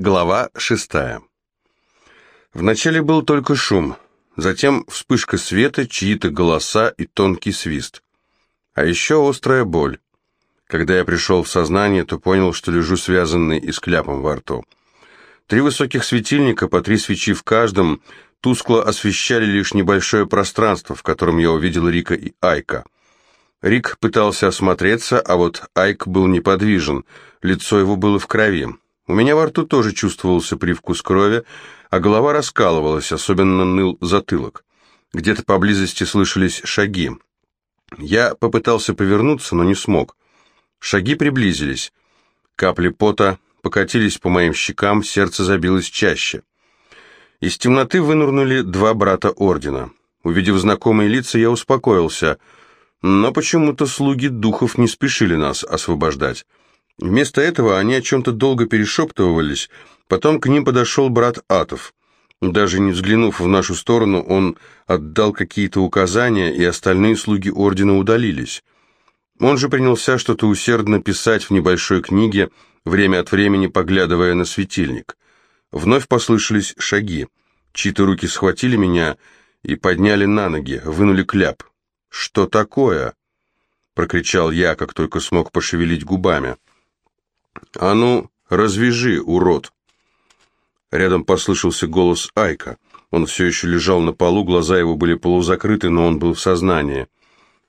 Глава шестая. Вначале был только шум, затем вспышка света, чьи-то голоса и тонкий свист. А еще острая боль. Когда я пришел в сознание, то понял, что лежу связанный и с кляпом во рту. Три высоких светильника, по три свечи в каждом, тускло освещали лишь небольшое пространство, в котором я увидел Рика и Айка. Рик пытался осмотреться, а вот Айк был неподвижен, лицо его было в крови. У меня во рту тоже чувствовался привкус крови, а голова раскалывалась, особенно ныл затылок. Где-то поблизости слышались шаги. Я попытался повернуться, но не смог. Шаги приблизились. Капли пота покатились по моим щекам, сердце забилось чаще. Из темноты вынурнули два брата Ордена. Увидев знакомые лица, я успокоился, но почему-то слуги духов не спешили нас освобождать. Вместо этого они о чем-то долго перешептывались, потом к ним подошел брат Атов. Даже не взглянув в нашу сторону, он отдал какие-то указания, и остальные слуги ордена удалились. Он же принялся что-то усердно писать в небольшой книге, время от времени поглядывая на светильник. Вновь послышались шаги. Чьи-то руки схватили меня и подняли на ноги, вынули кляп. «Что такое?» — прокричал я, как только смог пошевелить губами. «А ну, развяжи, урод!» Рядом послышался голос Айка. Он все еще лежал на полу, глаза его были полузакрыты, но он был в сознании.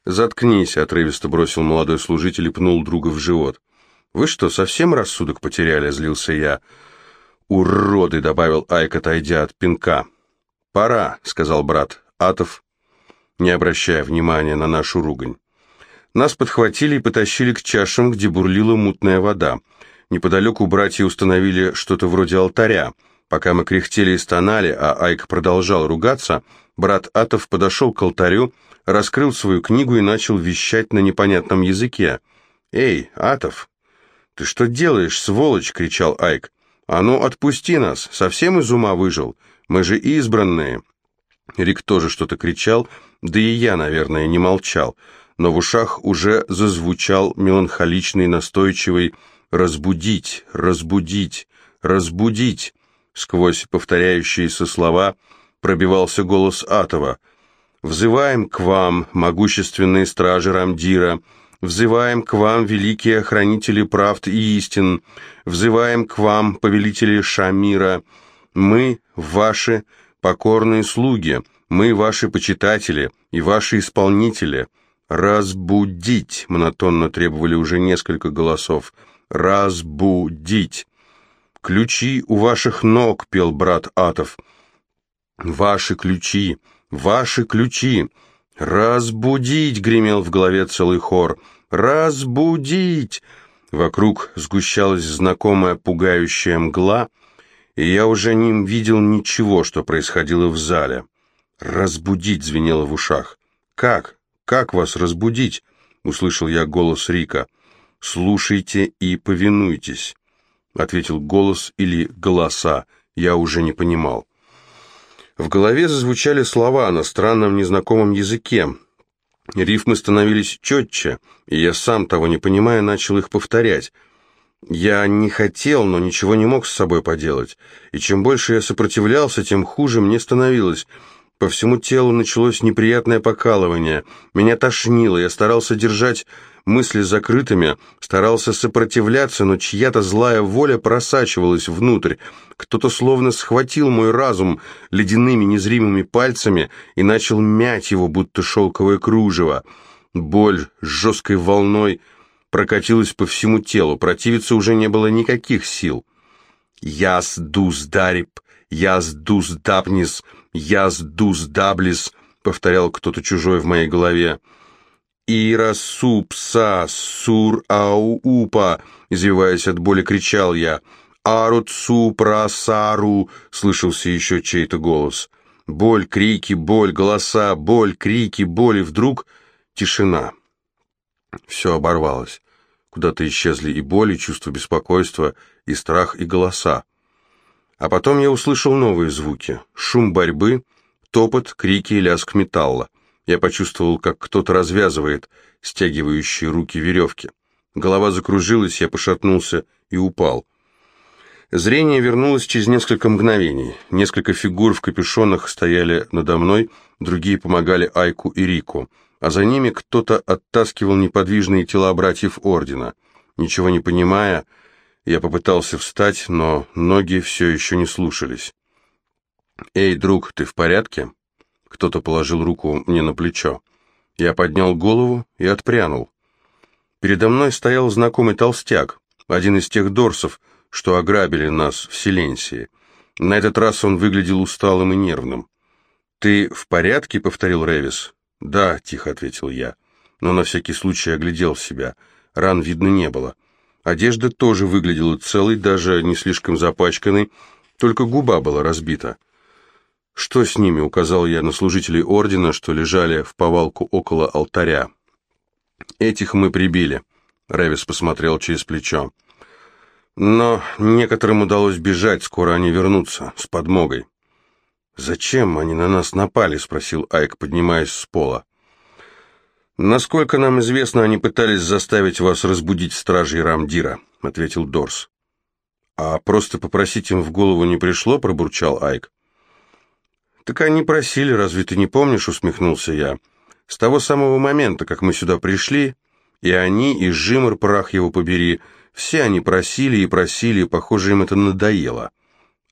«Заткнись», — отрывисто бросил молодой служитель и пнул друга в живот. «Вы что, совсем рассудок потеряли?» — злился я. «Уроды!» — добавил Айк, отойдя от пинка. «Пора», — сказал брат Атов, не обращая внимания на нашу ругань. Нас подхватили и потащили к чашам, где бурлила мутная вода. Неподалеку братья установили что-то вроде алтаря. Пока мы кряхтели и стонали, а Айк продолжал ругаться, брат Атов подошел к алтарю, раскрыл свою книгу и начал вещать на непонятном языке. «Эй, Атов, ты что делаешь, сволочь?» — кричал Айк. «А ну, отпусти нас! Совсем из ума выжил! Мы же избранные!» Рик тоже что-то кричал, да и я, наверное, не молчал но в ушах уже зазвучал меланхоличный, настойчивый «разбудить, разбудить, разбудить». Сквозь повторяющиеся слова пробивался голос Атова. «Взываем к вам, могущественные стражи Рамдира, взываем к вам, великие хранители правд и истин, взываем к вам, повелители Шамира. Мы, ваши покорные слуги, мы, ваши почитатели и ваши исполнители». «Разбудить!» — монотонно требовали уже несколько голосов. «Разбудить!» «Ключи у ваших ног!» — пел брат Атов. «Ваши ключи! Ваши ключи!» «Разбудить!» — гремел в голове целый хор. «Разбудить!» Вокруг сгущалась знакомая пугающая мгла, и я уже не видел ничего, что происходило в зале. «Разбудить!» — звенело в ушах. «Как? «Как вас разбудить?» — услышал я голос Рика. «Слушайте и повинуйтесь», — ответил голос или голоса, я уже не понимал. В голове зазвучали слова на странном незнакомом языке. Рифмы становились четче, и я сам, того не понимая, начал их повторять. Я не хотел, но ничего не мог с собой поделать, и чем больше я сопротивлялся, тем хуже мне становилось — по всему телу началось неприятное покалывание. Меня тошнило, я старался держать мысли закрытыми, старался сопротивляться, но чья-то злая воля просачивалась внутрь. Кто-то словно схватил мой разум ледяными незримыми пальцами и начал мять его, будто шелковое кружево. Боль с жесткой волной прокатилась по всему телу, противиться уже не было никаких сил. «Яс дус дарип, яс дус дапнис», «Яс дус даблис», — повторял кто-то чужой в моей голове. «Ира супса сур аупа», — извиваясь от боли, кричал я. «Арут супрасару», — слышался еще чей-то голос. Боль, крики, боль, голоса, боль, крики, боль, и вдруг тишина. Все оборвалось. Куда-то исчезли и боль, и чувство беспокойства, и страх, и голоса. А потом я услышал новые звуки. Шум борьбы, топот, крики и лязг металла. Я почувствовал, как кто-то развязывает стягивающие руки веревки. Голова закружилась, я пошатнулся и упал. Зрение вернулось через несколько мгновений. Несколько фигур в капюшонах стояли надо мной, другие помогали Айку и Рику, а за ними кто-то оттаскивал неподвижные тела братьев Ордена. Ничего не понимая, я попытался встать, но ноги все еще не слушались. «Эй, друг, ты в порядке?» Кто-то положил руку мне на плечо. Я поднял голову и отпрянул. Передо мной стоял знакомый толстяк, один из тех дорсов, что ограбили нас в Селенсии. На этот раз он выглядел усталым и нервным. «Ты в порядке?» — повторил Ревис. «Да», — тихо ответил я, но на всякий случай оглядел себя. Ран видно не было. Одежда тоже выглядела целой, даже не слишком запачканной, только губа была разбита. «Что с ними?» — указал я на служителей ордена, что лежали в повалку около алтаря. «Этих мы прибили», — Ревис посмотрел через плечо. Но некоторым удалось бежать, скоро они вернутся, с подмогой. «Зачем они на нас напали?» — спросил Айк, поднимаясь с пола. «Насколько нам известно, они пытались заставить вас разбудить стражей Рамдира», — ответил Дорс. «А просто попросить им в голову не пришло?» — пробурчал Айк. «Так они просили, разве ты не помнишь?» — усмехнулся я. «С того самого момента, как мы сюда пришли, и они, и Жимр, прах его побери, — все они просили и просили, похоже, им это надоело.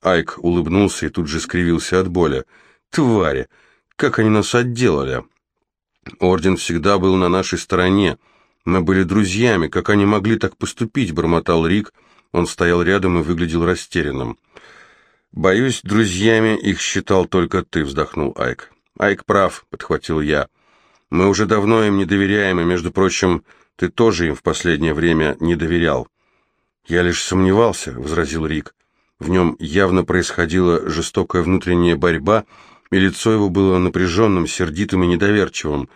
Айк улыбнулся и тут же скривился от боли. «Твари! Как они нас отделали!» «Орден всегда был на нашей стороне. Мы были друзьями. Как они могли так поступить?» — бормотал Рик. Он стоял рядом и выглядел растерянным. «Боюсь, друзьями их считал только ты», — вздохнул Айк. «Айк прав», — подхватил я. «Мы уже давно им не доверяем, и, между прочим, ты тоже им в последнее время не доверял. Я лишь сомневался, возразил Рик. В нем явно происходила жестокая внутренняя борьба, и лицо его было напряженным, сердитым и недоверчивым.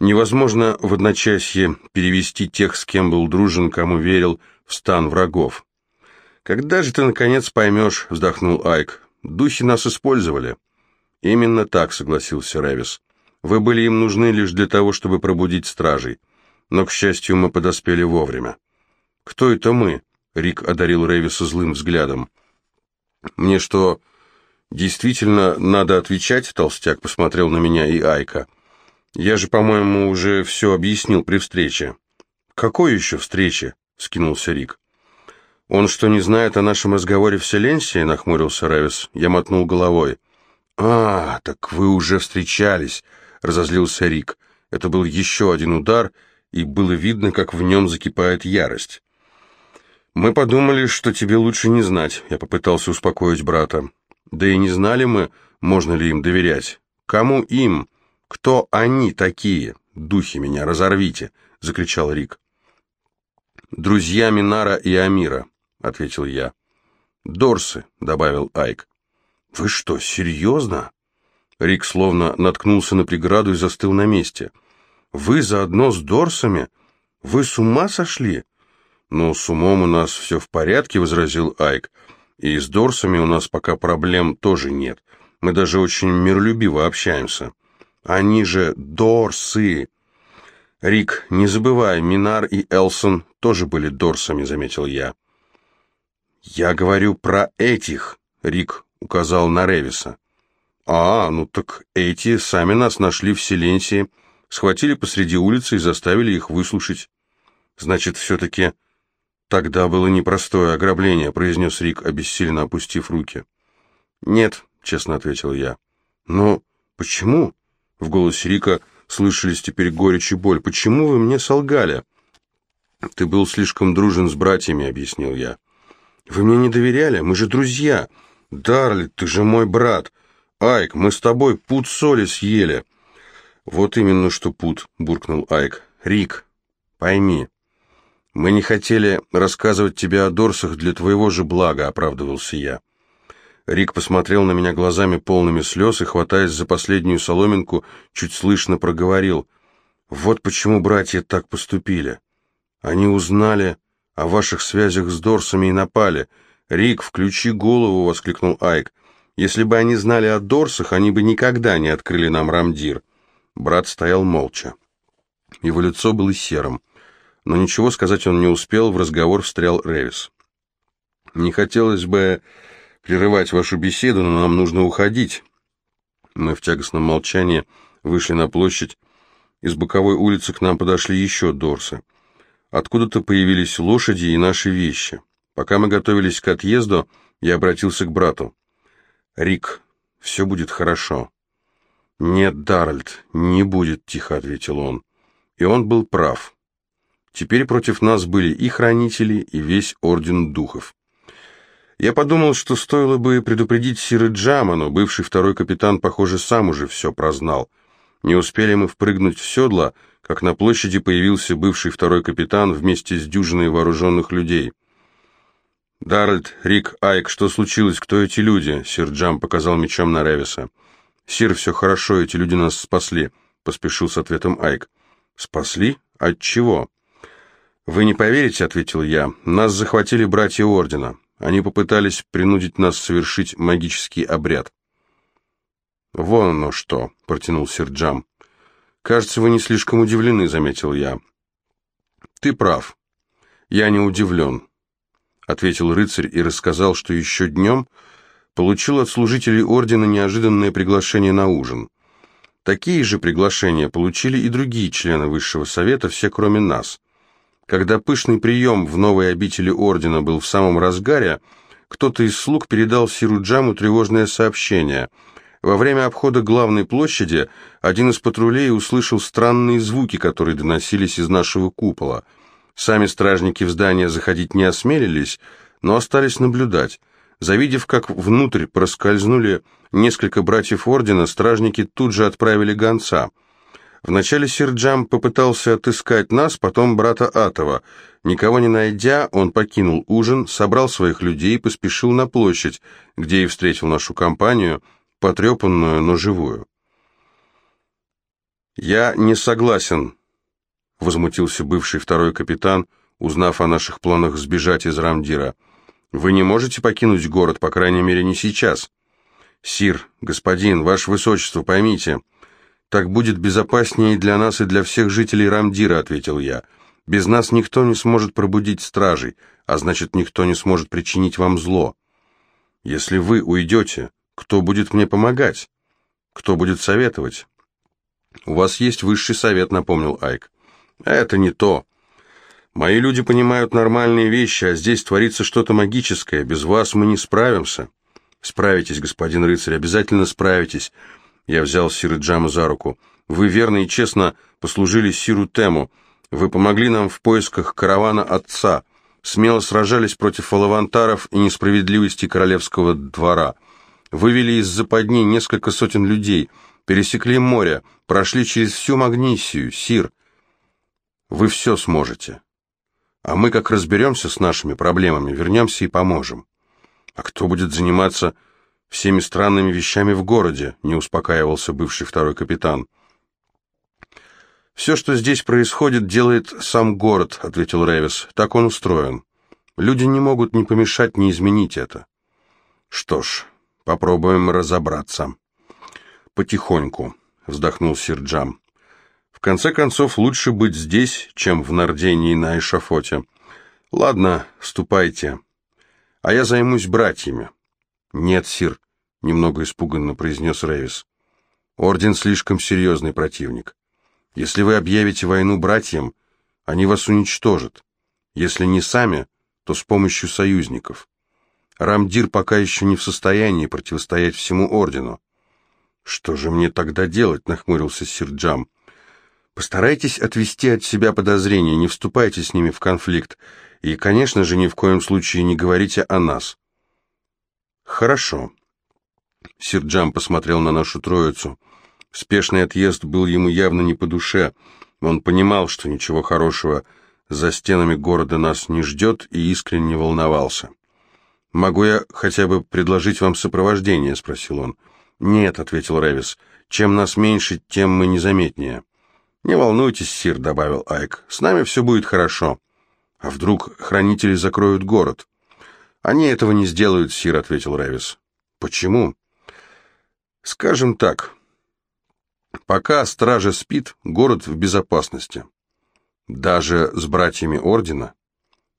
Невозможно в одночасье перевести тех, с кем был дружен, кому верил, в стан врагов. «Когда же ты, наконец, поймешь?» — вздохнул Айк. «Духи нас использовали». «Именно так», — согласился Рэвис. «Вы были им нужны лишь для того, чтобы пробудить стражей но, к счастью, мы подоспели вовремя. «Кто это мы?» — Рик одарил Рэвиса злым взглядом. «Мне что, действительно надо отвечать?» — толстяк посмотрел на меня и Айка. «Я же, по-моему, уже все объяснил при встрече». «Какой еще встрече?» — скинулся Рик. «Он что, не знает о нашем разговоре в Селенсии?» — нахмурился Рэвис. Я мотнул головой. «А, так вы уже встречались!» — разозлился Рик. Это был еще один удар — и было видно, как в нем закипает ярость. «Мы подумали, что тебе лучше не знать», — я попытался успокоить брата. «Да и не знали мы, можно ли им доверять. Кому им? Кто они такие? Духи меня, разорвите!» — закричал Рик. «Друзья Минара и Амира», — ответил я. «Дорсы», — добавил Айк. «Вы что, серьезно?» Рик словно наткнулся на преграду и застыл на месте — вы заодно с Дорсами? Вы с ума сошли? Ну, с умом у нас все в порядке, возразил Айк. И с Дорсами у нас пока проблем тоже нет. Мы даже очень миролюбиво общаемся. Они же Дорсы. Рик, не забывай, Минар и Элсон тоже были Дорсами, заметил я. Я говорю про этих, Рик указал на Ревиса. А, ну так эти сами нас нашли в Селенсии схватили посреди улицы и заставили их выслушать. Значит, все-таки тогда было непростое ограбление, произнес Рик, обессиленно опустив руки. Нет, честно ответил я. Но почему? В голосе Рика слышались теперь горечь и боль. Почему вы мне солгали? Ты был слишком дружен с братьями, объяснил я. Вы мне не доверяли, мы же друзья. Дарли, ты же мой брат. Айк, мы с тобой пуд соли съели. «Вот именно что пут», — буркнул Айк. «Рик, пойми, мы не хотели рассказывать тебе о Дорсах для твоего же блага», — оправдывался я. Рик посмотрел на меня глазами полными слез и, хватаясь за последнюю соломинку, чуть слышно проговорил. «Вот почему братья так поступили. Они узнали о ваших связях с Дорсами и напали. Рик, включи голову!» — воскликнул Айк. «Если бы они знали о Дорсах, они бы никогда не открыли нам Рамдир». Брат стоял молча. Его лицо было серым, но ничего сказать он не успел, в разговор встрял Ревис. Не хотелось бы прерывать вашу беседу, но нам нужно уходить. Мы в тягостном молчании вышли на площадь. Из боковой улицы к нам подошли еще дорсы. Откуда-то появились лошади и наши вещи. Пока мы готовились к отъезду, я обратился к брату. «Рик, все будет хорошо». «Нет, Даральд, не будет», — тихо ответил он. И он был прав. Теперь против нас были и хранители, и весь Орден Духов. Я подумал, что стоило бы предупредить Сиры Джама, но бывший второй капитан, похоже, сам уже все прознал. Не успели мы впрыгнуть в седло, как на площади появился бывший второй капитан вместе с дюжиной вооруженных людей. «Даральд, Рик, Айк, что случилось? Кто эти люди?» Сир Джам показал мечом на Ревиса. «Сир, все хорошо, эти люди нас спасли», — поспешил с ответом Айк. «Спасли? От чего?» «Вы не поверите», — ответил я. «Нас захватили братья Ордена. Они попытались принудить нас совершить магический обряд». «Вон оно что», — протянул Серджам. «Кажется, вы не слишком удивлены», — заметил я. «Ты прав. Я не удивлен», — ответил рыцарь и рассказал, что еще днем получил от служителей Ордена неожиданное приглашение на ужин. Такие же приглашения получили и другие члены Высшего Совета, все кроме нас. Когда пышный прием в новой обители ордена был в самом разгаре, кто-то из слуг передал Сиру Джаму тревожное сообщение. Во время обхода главной площади один из патрулей услышал странные звуки, которые доносились из нашего купола. Сами стражники в здание заходить не осмелились, но остались наблюдать. Завидев, как внутрь проскользнули несколько братьев ордена, стражники тут же отправили гонца – Вначале Сирджам попытался отыскать нас, потом брата Атова. Никого не найдя, он покинул ужин, собрал своих людей и поспешил на площадь, где и встретил нашу компанию, потрепанную, но живую. «Я не согласен», — возмутился бывший второй капитан, узнав о наших планах сбежать из Рамдира. «Вы не можете покинуть город, по крайней мере, не сейчас». «Сир, господин, ваше высочество, поймите», — «Так будет безопаснее для нас, и для всех жителей Рамдира», — ответил я. «Без нас никто не сможет пробудить стражей, а значит, никто не сможет причинить вам зло. Если вы уйдете, кто будет мне помогать? Кто будет советовать?» «У вас есть высший совет», — напомнил Айк. «Это не то. Мои люди понимают нормальные вещи, а здесь творится что-то магическое. Без вас мы не справимся». «Справитесь, господин рыцарь, обязательно справитесь. Я взял Сиры Джаму за руку. «Вы верно и честно послужили Сиру Тему. Вы помогли нам в поисках каравана отца. Смело сражались против алавантаров и несправедливости королевского двора. Вывели из западни несколько сотен людей, пересекли море, прошли через всю Магнисию, Сир. Вы все сможете. А мы, как разберемся с нашими проблемами, вернемся и поможем. А кто будет заниматься всеми странными вещами в городе», — не успокаивался бывший второй капитан. «Все, что здесь происходит, делает сам город», — ответил Ревис. «Так он устроен. Люди не могут ни помешать, ни изменить это». «Что ж, попробуем разобраться». «Потихоньку», — вздохнул Сир Джам. «В конце концов, лучше быть здесь, чем в Нардении на эшафоте. Ладно, ступайте, а я займусь братьями». «Нет, Сир, немного испуганно произнес Рейвис. Орден слишком серьезный противник. Если вы объявите войну братьям, они вас уничтожат. Если не сами, то с помощью союзников. Рамдир пока еще не в состоянии противостоять всему ордену. «Что же мне тогда делать?» — нахмурился Сирджам. «Постарайтесь отвести от себя подозрения, не вступайте с ними в конфликт, и, конечно же, ни в коем случае не говорите о нас». «Хорошо», Сирджам посмотрел на нашу троицу. Спешный отъезд был ему явно не по душе. Он понимал, что ничего хорошего за стенами города нас не ждет, и искренне волновался. «Могу я хотя бы предложить вам сопровождение?» — спросил он. «Нет», — ответил Рэвис. «Чем нас меньше, тем мы незаметнее». «Не волнуйтесь, Сир», — добавил Айк. «С нами все будет хорошо». «А вдруг хранители закроют город?» «Они этого не сделают, Сир», — ответил Рэвис. «Почему?» Скажем так, пока стража спит, город в безопасности. Даже с братьями Ордена?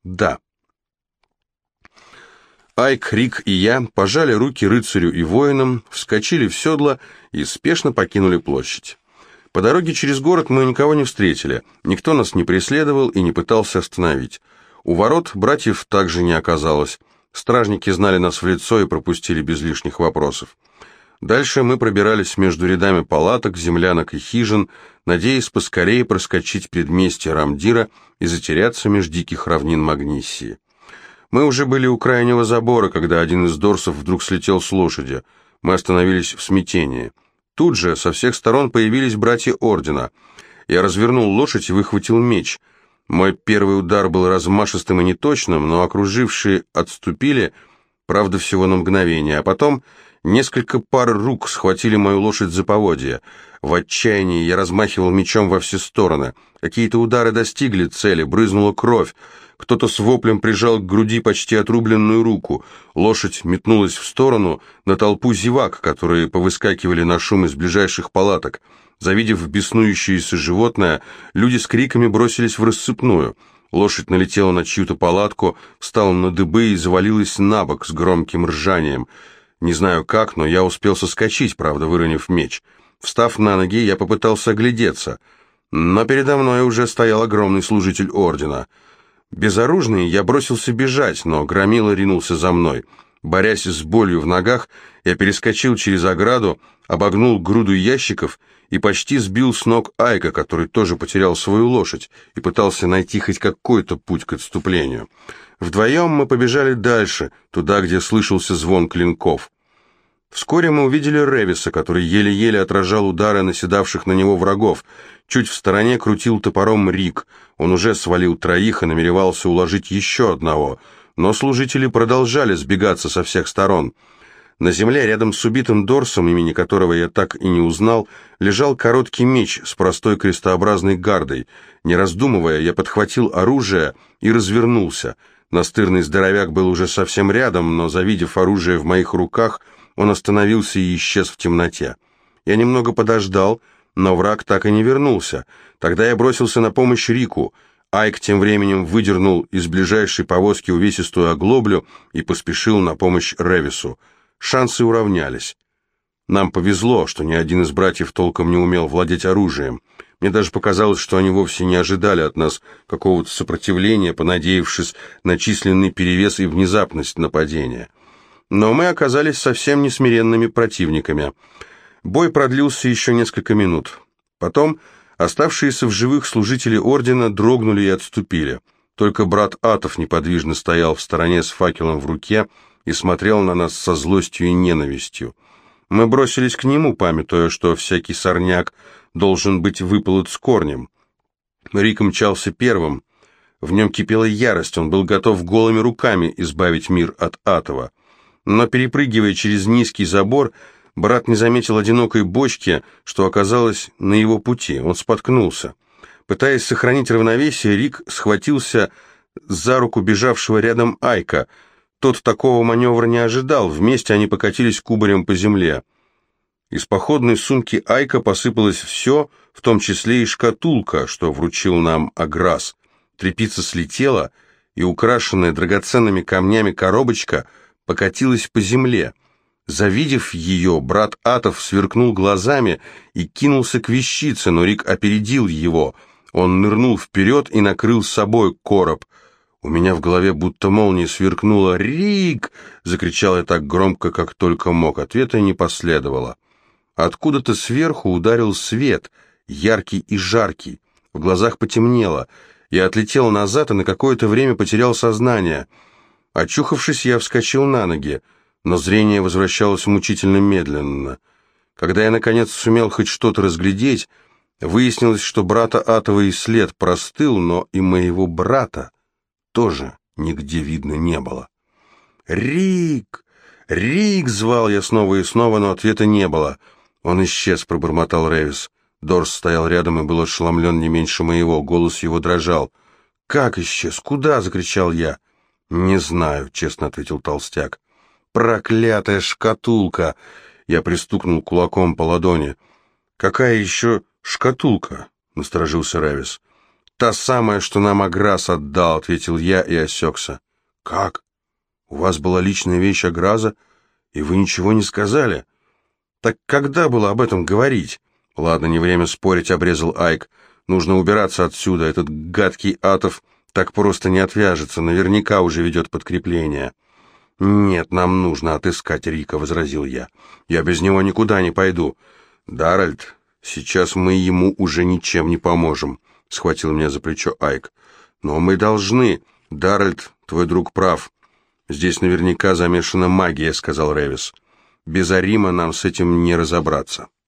Да. Айк, Рик и я пожали руки рыцарю и воинам, вскочили в седло и спешно покинули площадь. По дороге через город мы никого не встретили, никто нас не преследовал и не пытался остановить. У ворот братьев также не оказалось. Стражники знали нас в лицо и пропустили без лишних вопросов. Дальше мы пробирались между рядами палаток, землянок и хижин, надеясь поскорее проскочить предместье Рамдира и затеряться меж диких равнин Магнисии. Мы уже были у крайнего забора, когда один из дорсов вдруг слетел с лошади. Мы остановились в смятении. Тут же со всех сторон появились братья Ордена. Я развернул лошадь и выхватил меч — мой первый удар был размашистым и неточным, но окружившие отступили, правда, всего на мгновение, а потом несколько пар рук схватили мою лошадь за поводья. В отчаянии я размахивал мечом во все стороны. Какие-то удары достигли цели, брызнула кровь. Кто-то с воплем прижал к груди почти отрубленную руку. Лошадь метнулась в сторону на толпу зевак, которые повыскакивали на шум из ближайших палаток. Завидев беснующееся животное, люди с криками бросились в рассыпную. Лошадь налетела на чью-то палатку, встала на дыбы и завалилась на бок с громким ржанием. Не знаю как, но я успел соскочить, правда, выронив меч. Встав на ноги, я попытался оглядеться, но передо мной уже стоял огромный служитель ордена. Безоружный, я бросился бежать, но Громила ринулся за мной. Борясь с болью в ногах, я перескочил через ограду, обогнул груду ящиков и почти сбил с ног Айка, который тоже потерял свою лошадь и пытался найти хоть какой-то путь к отступлению. Вдвоем мы побежали дальше, туда, где слышался звон клинков. Вскоре мы увидели Ревиса, который еле-еле отражал удары наседавших на него врагов. Чуть в стороне крутил топором Рик. Он уже свалил троих и намеревался уложить еще одного. Но служители продолжали сбегаться со всех сторон. На земле, рядом с убитым Дорсом, имени которого я так и не узнал, лежал короткий меч с простой крестообразной гардой. Не раздумывая, я подхватил оружие и развернулся. Настырный здоровяк был уже совсем рядом, но, завидев оружие в моих руках, он остановился и исчез в темноте. Я немного подождал, но враг так и не вернулся. Тогда я бросился на помощь Рику. Айк тем временем выдернул из ближайшей повозки увесистую оглоблю и поспешил на помощь Ревису шансы уравнялись. Нам повезло, что ни один из братьев толком не умел владеть оружием. Мне даже показалось, что они вовсе не ожидали от нас какого-то сопротивления, понадеявшись на численный перевес и внезапность нападения. Но мы оказались совсем несмиренными противниками. Бой продлился еще несколько минут. Потом оставшиеся в живых служители ордена дрогнули и отступили. Только брат Атов неподвижно стоял в стороне с факелом в руке, и смотрел на нас со злостью и ненавистью. Мы бросились к нему, памятуя, что всякий сорняк должен быть выполот с корнем. Рик мчался первым. В нем кипела ярость, он был готов голыми руками избавить мир от Атова. Но, перепрыгивая через низкий забор, брат не заметил одинокой бочки, что оказалось на его пути. Он споткнулся. Пытаясь сохранить равновесие, Рик схватился за руку бежавшего рядом Айка — тот такого маневра не ожидал, вместе они покатились кубарем по земле. Из походной сумки Айка посыпалось все, в том числе и шкатулка, что вручил нам Аграс. Трепица слетела, и украшенная драгоценными камнями коробочка покатилась по земле. Завидев ее, брат Атов сверкнул глазами и кинулся к вещице, но Рик опередил его. Он нырнул вперед и накрыл собой короб — у меня в голове будто молния сверкнула. «Рик!» — закричал я так громко, как только мог. Ответа не последовало. Откуда-то сверху ударил свет, яркий и жаркий. В глазах потемнело. Я отлетел назад и на какое-то время потерял сознание. Очухавшись, я вскочил на ноги, но зрение возвращалось мучительно медленно. Когда я, наконец, сумел хоть что-то разглядеть, выяснилось, что брата Атова след простыл, но и моего брата тоже нигде видно не было. «Рик! Рик!» — звал я снова и снова, но ответа не было. «Он исчез», — пробормотал Рэвис. Дорс стоял рядом и был ошеломлен не меньше моего, голос его дрожал. «Как исчез? Куда?» — закричал я. «Не знаю», — честно ответил толстяк. «Проклятая шкатулка!» Я пристукнул кулаком по ладони. «Какая еще шкатулка?» — насторожился Рэвис. «Та самая, что нам Аграс отдал», — ответил я и осекся. «Как? У вас была личная вещь Аграза, и вы ничего не сказали. Так когда было об этом говорить? Ладно, не время спорить, обрезал Айк. Нужно убираться отсюда, этот гадкий Атов так просто не отвяжется, наверняка уже ведет подкрепление. «Нет, нам нужно отыскать Рика», — возразил я. «Я без него никуда не пойду». «Даральд, сейчас мы ему уже ничем не поможем», — схватил меня за плечо Айк. «Но мы должны. Даральд, твой друг прав. Здесь наверняка замешана магия», — сказал Ревис. «Без Арима нам с этим не разобраться».